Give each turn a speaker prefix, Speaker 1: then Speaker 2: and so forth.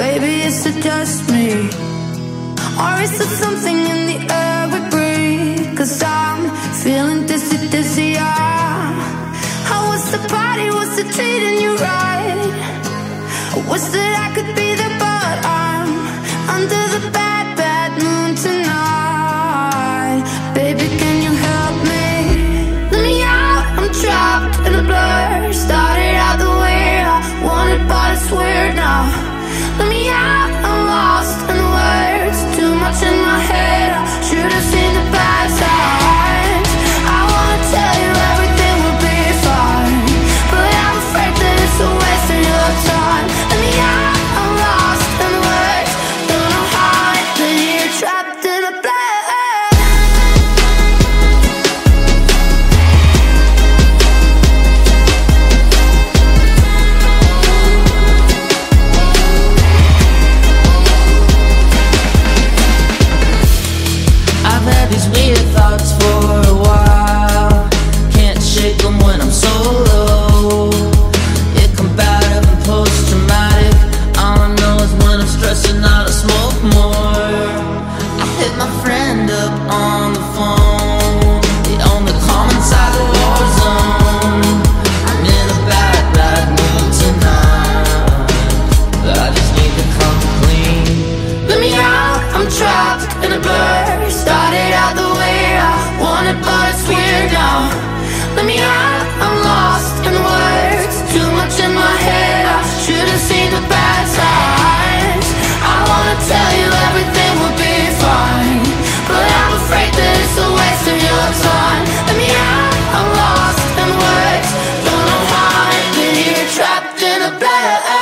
Speaker 1: baby, is it just me? Or is it something in the air we breathe? Cause I'm feeling dizzy, dizzy, yeah. How was the party? Was it treating you right? I wish that I could Let me out. in a blur. Started out the way I wanted but it's weird now. Let me out, I'm lost in the words. Too much in my head, I should've seen the bad signs I wanna tell you everything will be fine But I'm afraid that it's a waste of your time. Let me out, I'm lost in the words. Don't know how I've here trapped in a bad